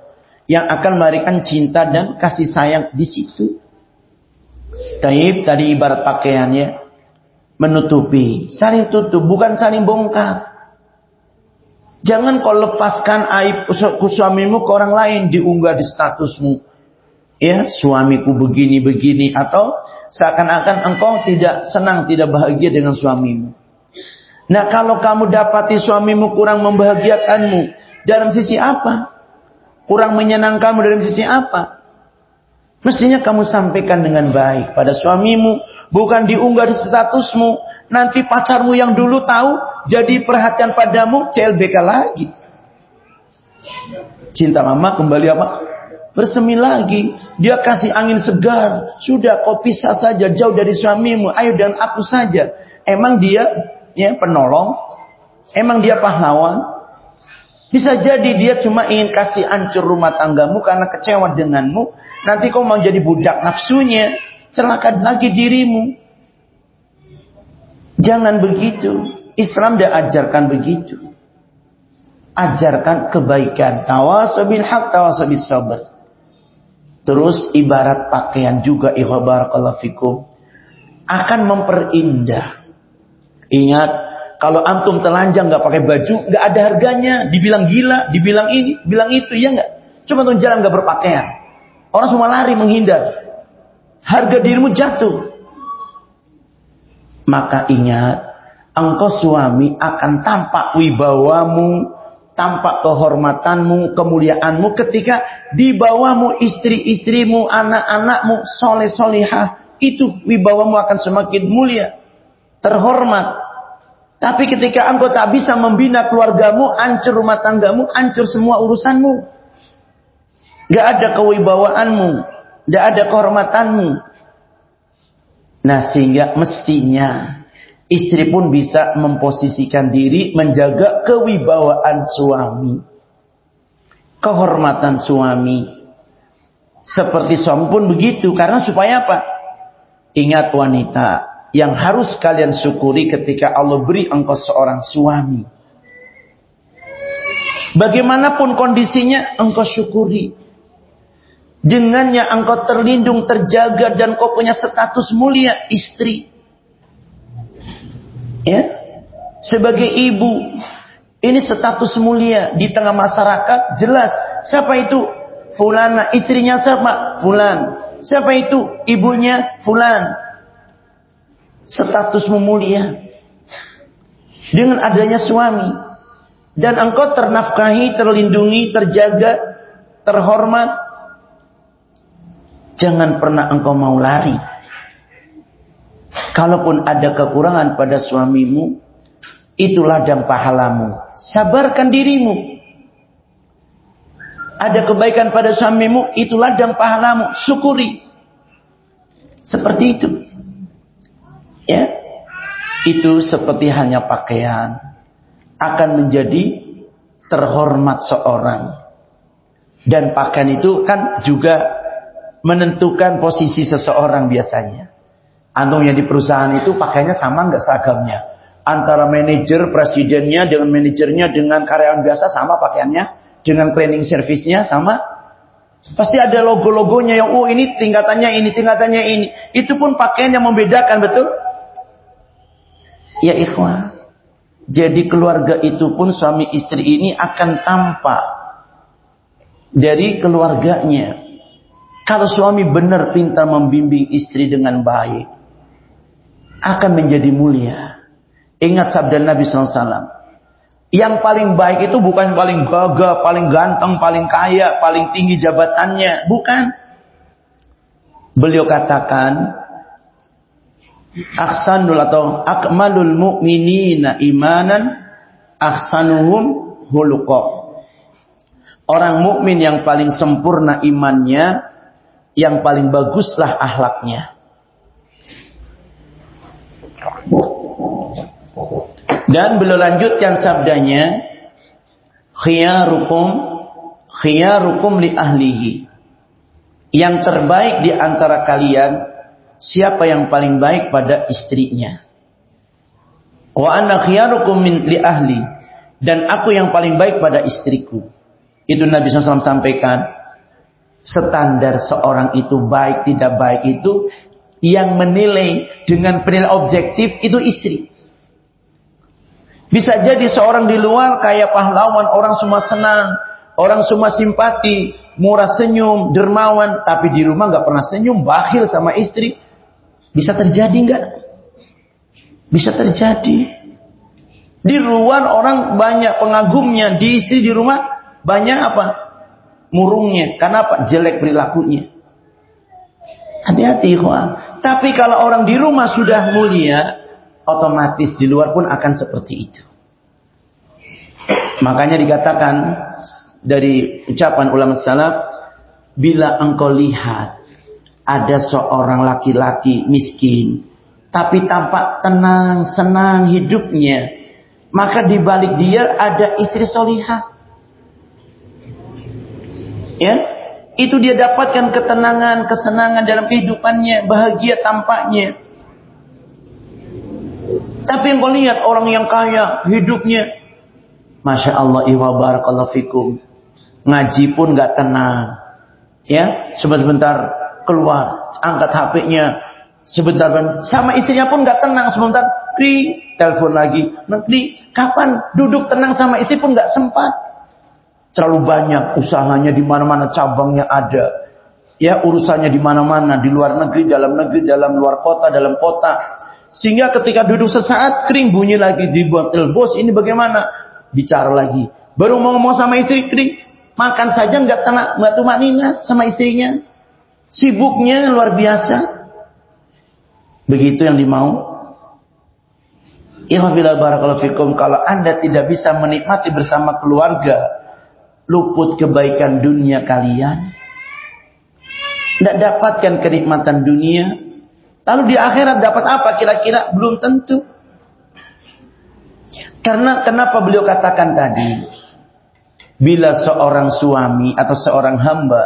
yang akan melahirkan cinta dan kasih sayang di situ. Taib tadi ibarat pakaiannya menutupi, saling tutup, bukan saling bongkar. Jangan kau lepaskan aib suamimu ke orang lain diunggah di statusmu. Ya, suamiku begini-begini atau seakan-akan engkau tidak senang, tidak bahagia dengan suamimu. Nah, kalau kamu dapati suamimu kurang membahagiakanmu dalam sisi apa? Kurang menyenangkanmu dalam sisi apa? Mestinya kamu sampaikan dengan baik pada suamimu, bukan diunggah di statusmu. Nanti pacarmu yang dulu tahu jadi perhatian padamu CLBK lagi. Cinta lama kembali apa? Bersemi lagi. Dia kasih angin segar. Sudah kau pisah saja jauh dari suamimu. Ayo dan aku saja. Emang dia ya penolong? Emang dia pahlawan? Bisa jadi dia cuma ingin kasih ancur rumah tanggamu karena kecewa denganmu. Nanti kau mau jadi budak nafsunya. Celaka lagi dirimu. Jangan begitu. Islam dia ajarkan begitu. Ajarkan kebaikan. Tawasabil haq, tawasabil sabar. Terus ibarat pakaian juga. Ihwabarakallahu fikum. akan memperindah. Ingat, kalau antum telanjang nggak pakai baju, nggak ada harganya. Dibilang gila, dibilang ini, bilang itu, ya nggak? Cuma tuh jalan nggak berpakaian. Orang semua lari menghindar. Harga dirimu jatuh. Maka ingat, engkau suami akan tampak wibawamu, tampak kehormatanmu, kemuliaanmu ketika di bawahmu istri-istrimu, anak-anakmu, soleh-solihah. Itu wibawamu akan semakin mulia, terhormat. Tapi ketika engkau tak bisa membina keluargamu, hancur rumah tanggamu, hancur semua urusanmu. Gak ada kewibawaanmu, gak ada kehormatanmu. Nah sehingga mestinya Istri pun bisa memposisikan diri menjaga kewibawaan suami. Kehormatan suami. Seperti suami pun begitu. Karena supaya apa? Ingat wanita. Yang harus kalian syukuri ketika Allah beri engkau seorang suami. Bagaimanapun kondisinya engkau syukuri. Dengannya engkau terlindung, terjaga dan kau punya status mulia istri. Ya. Sebagai ibu, ini status mulia di tengah masyarakat jelas. Siapa itu? Fulana. Istrinya siapa? Fulan. Siapa itu? Ibunya Fulan. Status mulia. Dengan adanya suami. Dan engkau ternafkahi, terlindungi, terjaga, terhormat. Jangan pernah engkau mau lari Kalaupun ada kekurangan pada suamimu, itu ladang pahalamu. Sabarkan dirimu. Ada kebaikan pada suamimu, itu ladang pahalamu. Syukuri. Seperti itu. Ya. Itu seperti hanya pakaian. Akan menjadi terhormat seorang. Dan pakaian itu kan juga menentukan posisi seseorang biasanya. Antum yang di perusahaan itu pakainya sama nggak seragamnya? Antara manajer, presidennya dengan manajernya dengan karyawan biasa sama pakaiannya, dengan cleaning service-nya sama. Pasti ada logo-logonya yang oh ini tingkatannya ini, tingkatannya ini. Itu pun pakaian yang membedakan, betul? Ya ikhwah. Jadi keluarga itu pun suami istri ini akan tampak dari keluarganya. Kalau suami benar pintar membimbing istri dengan baik, akan menjadi mulia. Ingat sabda Nabi SAW. Yang paling baik itu bukan paling gagah, paling ganteng, paling kaya, paling tinggi jabatannya. Bukan. Beliau katakan, Aksanul atau akmalul mu'minina imanan aksanuhum hulukoh. Orang mukmin yang paling sempurna imannya, yang paling baguslah ahlaknya. Dan beliau lanjutkan sabdanya, khiyarukum khiyarukum li ahlihi. Yang terbaik di antara kalian siapa yang paling baik pada istrinya. Wa anna khiyarukum min li ahli dan aku yang paling baik pada istriku. Itu Nabi SAW sampaikan. Standar seorang itu baik tidak baik itu yang menilai dengan penilaian objektif itu istri. Bisa jadi seorang di luar kayak pahlawan, orang semua senang, orang semua simpati, murah senyum, dermawan, tapi di rumah nggak pernah senyum, bakhil sama istri. Bisa terjadi nggak? Bisa terjadi. Di luar orang banyak pengagumnya, di istri di rumah banyak apa? Murungnya. Karena apa? Jelek perilakunya. Hati-hati, Tapi kalau orang di rumah sudah mulia, otomatis di luar pun akan seperti itu. Makanya dikatakan dari ucapan ulama salaf, bila engkau lihat ada seorang laki-laki miskin, tapi tampak tenang, senang hidupnya, maka di balik dia ada istri solihah. Ya, itu dia dapatkan ketenangan, kesenangan dalam kehidupannya, bahagia tampaknya. Tapi yang kau lihat orang yang kaya hidupnya, masya Allah, iwa barakallahu fikum. Ngaji pun nggak tenang, ya sebentar keluar, angkat HP-nya, Sebentar sama istrinya pun nggak tenang sebentar. Kri, telepon lagi. Nanti kapan duduk tenang sama istri pun nggak sempat. Terlalu banyak usahanya di mana-mana cabangnya ada. Ya urusannya di mana-mana, di luar negeri, dalam negeri, dalam luar kota, dalam kota. Sehingga ketika duduk sesaat kering bunyi lagi di botol bos ini bagaimana? Bicara lagi. Baru mau ngomong sama istri kering, makan saja nggak tenang, nggak tuh sama istrinya. Sibuknya luar biasa. Begitu yang dimau. Ihwabila barakallahu fikum kalau anda tidak bisa menikmati bersama keluarga luput kebaikan dunia kalian tidak dapatkan kenikmatan dunia lalu di akhirat dapat apa kira-kira belum tentu karena kenapa beliau katakan tadi bila seorang suami atau seorang hamba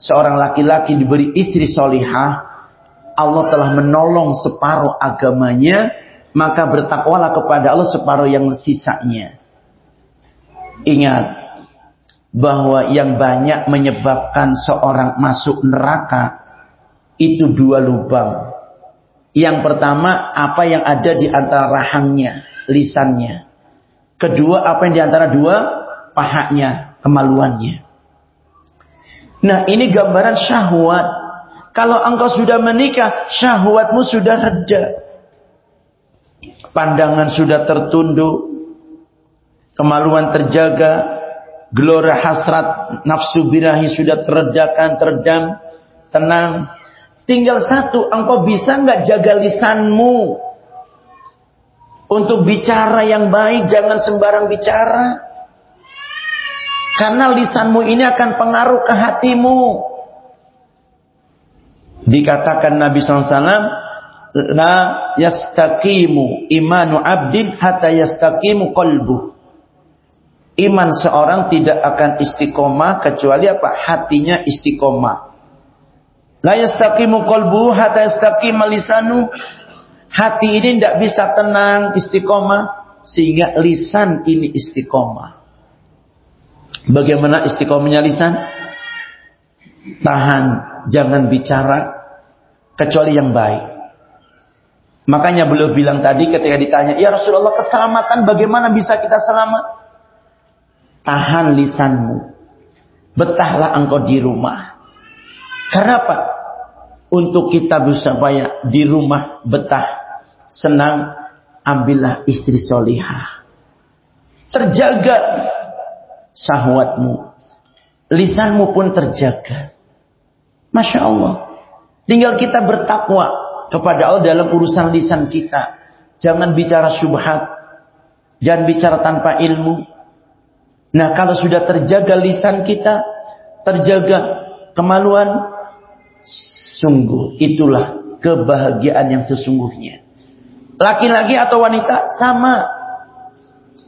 seorang laki-laki diberi istri solihah Allah telah menolong separuh agamanya, maka bertakwalah kepada Allah separuh yang sisanya. Ingat bahwa yang banyak menyebabkan seorang masuk neraka itu dua lubang. Yang pertama apa yang ada di antara rahangnya, lisannya. Kedua apa yang di antara dua pahanya, kemaluannya. Nah ini gambaran syahwat kalau engkau sudah menikah, syahwatmu sudah reda. Pandangan sudah tertunduk. Kemaluan terjaga. Gelora hasrat nafsu birahi sudah teredakan, teredam, tenang. Tinggal satu, engkau bisa nggak jaga lisanmu untuk bicara yang baik, jangan sembarang bicara. Karena lisanmu ini akan pengaruh ke hatimu. Dikatakan Nabi SAW, La yastakimu imanu abdin hatta yastakimu kolbu. Iman seorang tidak akan istiqomah kecuali apa? Hatinya istiqomah. La yastakimu kolbu hatta yastakima lisanu. Hati ini tidak bisa tenang istiqomah sehingga lisan ini istiqomah. Bagaimana istiqomahnya lisan? Tahan, jangan bicara kecuali yang baik. Makanya beliau bilang tadi ketika ditanya, "Ya Rasulullah, keselamatan bagaimana bisa kita selamat?" Tahan lisanmu. Betahlah engkau di rumah. Karena apa? Untuk kita bisa supaya di rumah betah, senang, ambillah istri solihah. Terjaga sahwatmu. Lisanmu pun terjaga. Masya Allah. Tinggal kita bertakwa kepada Allah dalam urusan lisan kita. Jangan bicara syubhat. Jangan bicara tanpa ilmu. Nah kalau sudah terjaga lisan kita, terjaga kemaluan, sungguh itulah kebahagiaan yang sesungguhnya. Laki-laki atau wanita sama.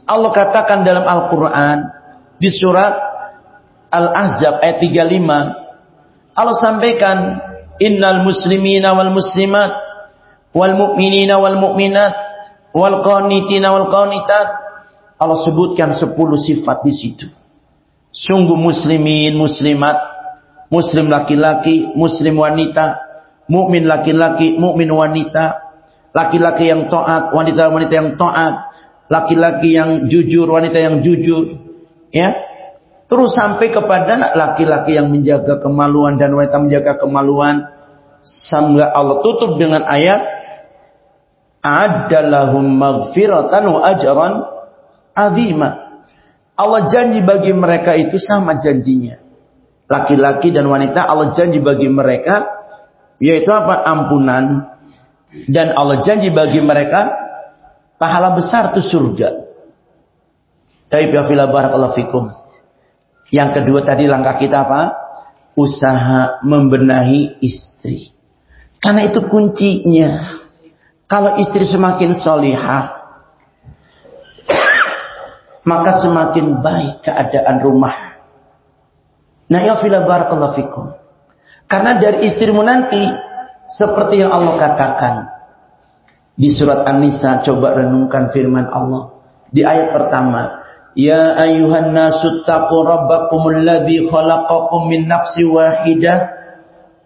Allah katakan dalam Al-Quran di surat Al-Ahzab ayat 35. Allah sampaikan innal muslimina wal muslimat wal mu'minina wal mu'minat wal qanitina wal qanitat Allah sebutkan 10 sifat di situ. Sungguh muslimin, muslimat, muslim laki-laki, muslim wanita, mukmin laki-laki, mukmin wanita, laki-laki yang taat, wanita-wanita yang taat, laki-laki yang jujur, wanita yang jujur, ya. Terus sampai kepada laki-laki yang menjaga kemaluan dan wanita menjaga kemaluan. Sampai Allah tutup dengan ayat. Adalahum maghfiratan wa ajran azima. Allah janji bagi mereka itu sama janjinya. Laki-laki dan wanita Allah janji bagi mereka. Yaitu apa? Ampunan. Dan Allah janji bagi mereka pahala besar itu surga. Tapi ya barakallahu fikum. Yang kedua tadi langkah kita apa? Usaha membenahi istri. Karena itu kuncinya. Kalau istri semakin solihah, maka semakin baik keadaan rumah. Nah, ya fila barakallahu fikum. Karena dari istrimu nanti, seperti yang Allah katakan. Di surat An-Nisa, coba renungkan firman Allah. Di ayat pertama. Ya ayuhan nasu taqu rabbakumul ladzi khalaqakum min nafsi wahidah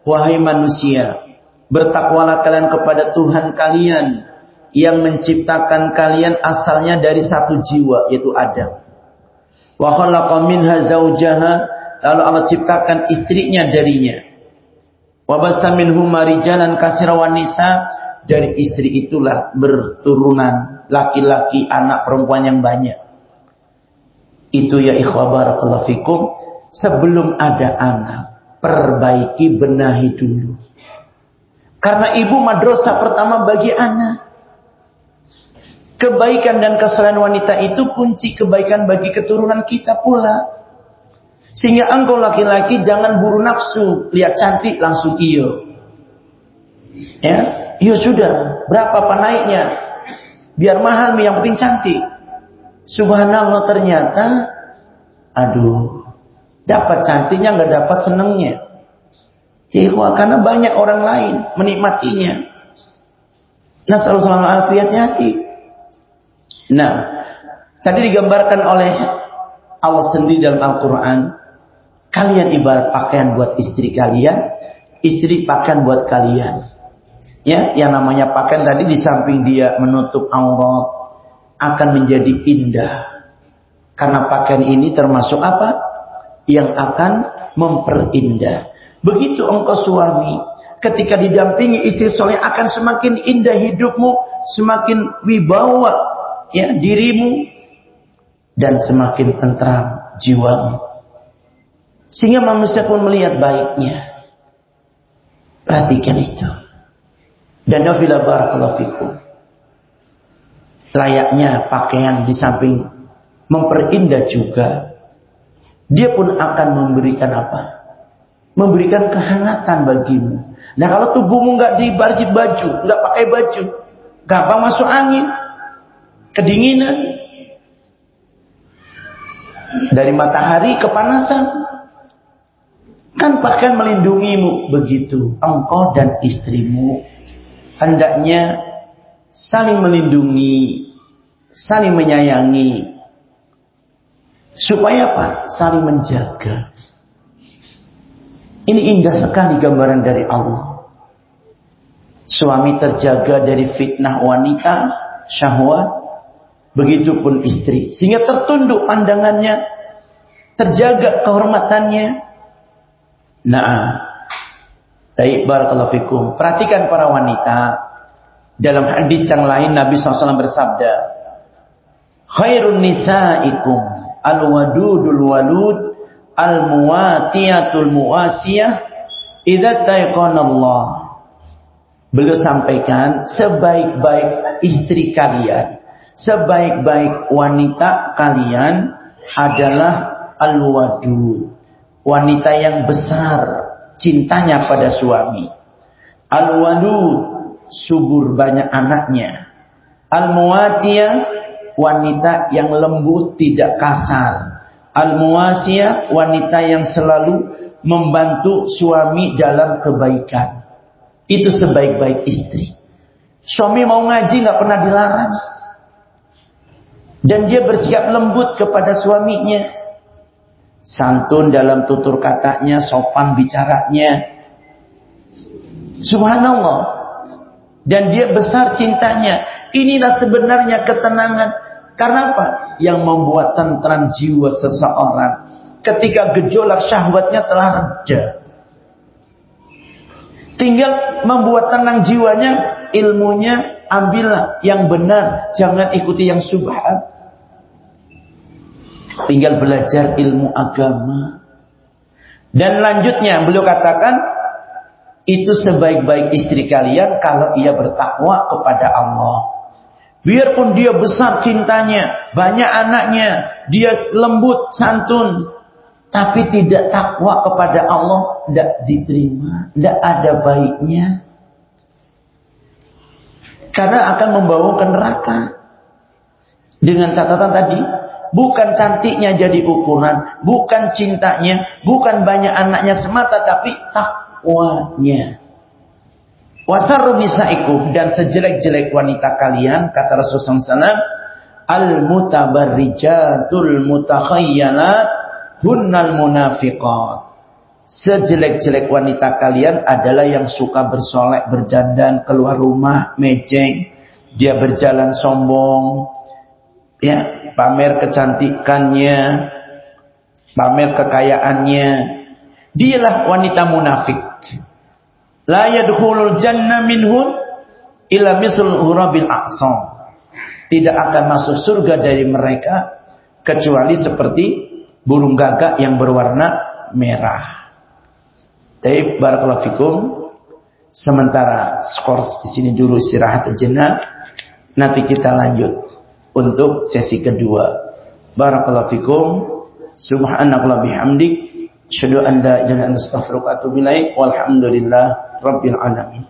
wahai manusia Bertakwalah kalian kepada Tuhan kalian yang menciptakan kalian asalnya dari satu jiwa yaitu Adam. Wa khalaqa minha zawjaha lalu Allah ciptakan istrinya darinya. Wa bassa minhuma rijalan katsiran nisa dari istri itulah berturunan laki-laki anak perempuan yang banyak. Itu ya ikhwah barakallahu fikum sebelum ada anak perbaiki benahi dulu. Karena ibu madrasah pertama bagi anak. Kebaikan dan kesalahan wanita itu kunci kebaikan bagi keturunan kita pula. Sehingga engkau laki-laki jangan buru nafsu. Lihat cantik langsung iyo. Ya, iyo sudah. Berapa naiknya? Biar mahal yang penting cantik. Subhanallah ternyata, aduh, dapat cantiknya nggak dapat senengnya. Ya, karena banyak orang lain menikmatinya. Nasallallahu alaihi hati. Nah, tadi digambarkan oleh Allah sendiri dalam Al-Quran. Kalian ibarat pakaian buat istri kalian. Istri pakaian buat kalian. Ya, yang namanya pakaian tadi di samping dia menutup aurat akan menjadi indah. Karena pakaian ini termasuk apa? Yang akan memperindah. Begitu engkau suami, ketika didampingi istri soleh akan semakin indah hidupmu, semakin wibawa ya dirimu dan semakin tentram jiwamu. Sehingga manusia pun melihat baiknya. Perhatikan itu. Dan nafilah barakallahu fikum. Layaknya pakaian di samping memperindah juga. Dia pun akan memberikan apa? Memberikan kehangatan bagimu. Nah kalau tubuhmu nggak dibarisi baju, nggak pakai baju, gampang masuk angin kedinginan dari matahari kepanasan kan pakaian melindungimu begitu engkau dan istrimu hendaknya saling melindungi saling menyayangi supaya apa saling menjaga ini indah sekali gambaran dari Allah suami terjaga dari fitnah wanita syahwat Begitupun istri. Sehingga tertunduk pandangannya. Terjaga kehormatannya. Nah. Baik, barakallahu fikum. Perhatikan para wanita. Dalam hadis yang lain Nabi SAW bersabda. Khairun nisaikum al-wadudul walud al-muwatiyatul muwasiyah idza Allah. Beliau sampaikan sebaik-baik istri kalian sebaik-baik wanita kalian adalah al-wadud. Wanita yang besar cintanya pada suami. Al-wadud, subur banyak anaknya. Al-muwatiyah, wanita yang lembut tidak kasar. Al-muwasiyah, wanita yang selalu membantu suami dalam kebaikan. Itu sebaik-baik istri. Suami mau ngaji nggak pernah dilarang dan dia bersiap lembut kepada suaminya. Santun dalam tutur katanya, sopan bicaranya. Subhanallah. Dan dia besar cintanya. Inilah sebenarnya ketenangan. Karena apa? Yang membuat tentram jiwa seseorang. Ketika gejolak syahwatnya telah reda. Tinggal membuat tenang jiwanya, ilmunya ambillah yang benar, jangan ikuti yang subhat. Tinggal belajar ilmu agama. Dan lanjutnya beliau katakan, itu sebaik-baik istri kalian kalau ia bertakwa kepada Allah. Biarpun dia besar cintanya, banyak anaknya, dia lembut, santun, tapi tidak takwa kepada Allah, tidak diterima, tidak ada baiknya. Karena akan membawa ke neraka. Dengan catatan tadi, Bukan cantiknya jadi ukuran, bukan cintanya, bukan banyak anaknya semata, tapi takwanya. Nisaikum dan sejelek-jelek wanita kalian kata Rasulullah SAW al mutabarrijatul mutakhayyanat hunnal munafiqat Sejelek-jelek wanita kalian adalah yang suka bersolek, berdandan, keluar rumah, mejeng. Dia berjalan sombong. Ya, pamer kecantikannya. Pamer kekayaannya. Dialah wanita munafik. La yadkhulul jannah minhun illa misl hurabil aqsam. Tidak akan masuk surga dari mereka kecuali seperti burung gagak yang berwarna merah. Baik, barakallahu fikum. Sementara skor di sini dulu istirahat sejenak. Nanti kita lanjut untuk sesi kedua. Barakallahu fikum. Subhanakallah bihamdik. Asyhadu an la ilaha illa anta astaghfiruka atubu ilaik. Walhamdulillah rabbil alamin.